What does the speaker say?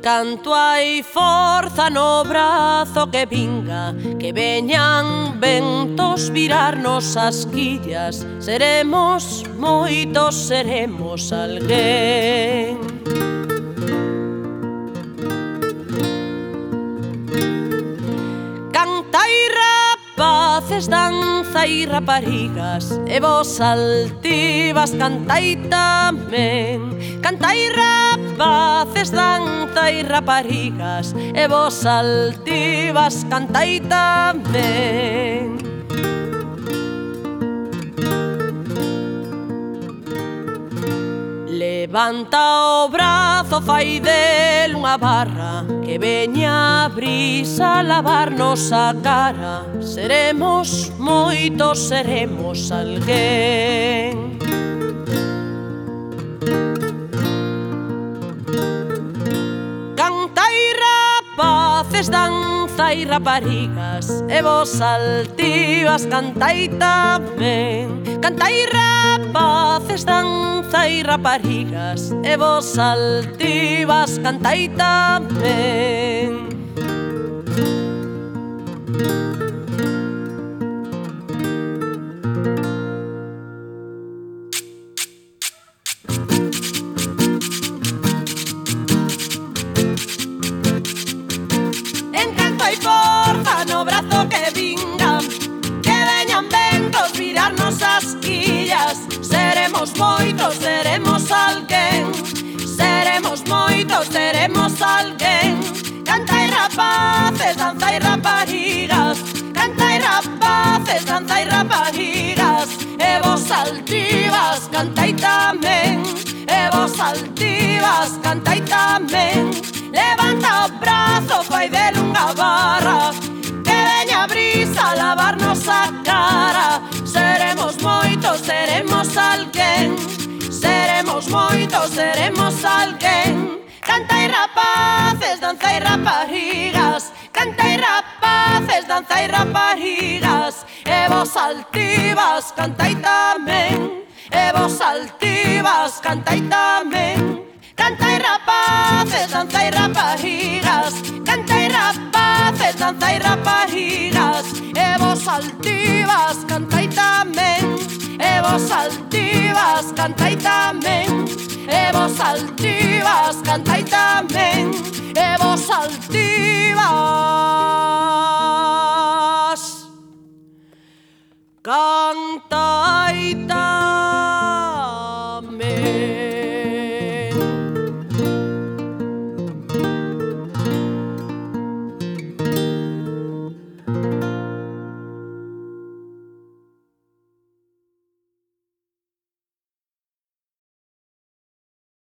canto hai forza no brazo que vinga Que veñan ventos virarnos as quillas. Seremos moitos, seremos alguén. Cantai rapaces, danza e raparigas E vos altivas cantai tamén. Cantai rapaces vivaces danza e raparigas E vos altivas cantai tamén. Levanta o brazo, fai del unha barra Que veña a brisa lavarnos a cara. Seremos moitos, seremos alguén. rapaces danza e raparigas E vos altivas cantai tamén Cantai rapaces danza e raparigas E vos altivas cantai tamén Thank you. forza e forza no brazo que vingan Que veñan ventos virarnos as quillas Seremos moitos, seremos alguén. Seremos moitos, seremos alguén. Canta e rapaces, danza e raparigas Canta e rapaces, danza e raparigas E vos altivas, cantai tamén. E vos altivas, cantai tamén. Levanta o brazo, fai del unha barra. Que veña a brisa a lavarnos a cara. Seremos moitos, seremos alguén. Seremos moitos, seremos alguén. Cantai rapaces, danzai raparigas Cantai rapaces, danzai raparigas E vos altivas, cantai tamén. E vos altivas, cantai tamén. Cantai rapaces, tierra pajiras, evos altivas, canta y tamen, evos altivas, canta y tamen, evos altivas, canta y tamen, evos altivas. Canta.